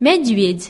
медведь